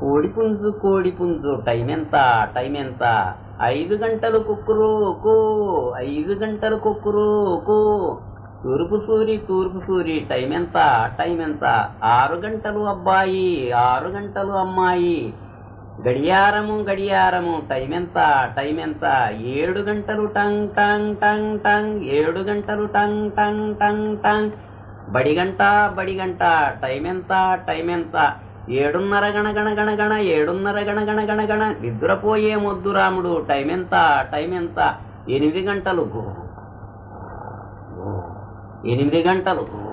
కోడిపుంజు కోడిపుంజు. Time ఎంత? Time ఎంత? ఐదు గంటలు కుక్కురు కో ఐదు గంటలు కుక్కురు కో తూర్పు సూరి తూర్పు సూరి. టైం ఎంత? టైం ఎంత? ఆరు గంటలు అబ్బాయి. ఆరు గంటలు అమ్మాయి. గడియారము గడియారము. టైం ఎంత? టైం ఎంత? ఏడు గంటలు టంగ్ టంగ్ టంగ్ టంగ్. ఏడు గంటలు టంగ్ టంగ్ టంగ్ టంగ్. బడిగంట బడిగంట. టైం ఎంత? టైం ఎంత? ఏడున్నర గణ గణ గణ గణ ఏడున్నర గణ గణ గణ గణ నిద్రపోయే మొద్దు రాముడు. టైం ఎంత? టైం ఎంత? ఎనిమిది గంటలు. ఎనిమిది గంటలు.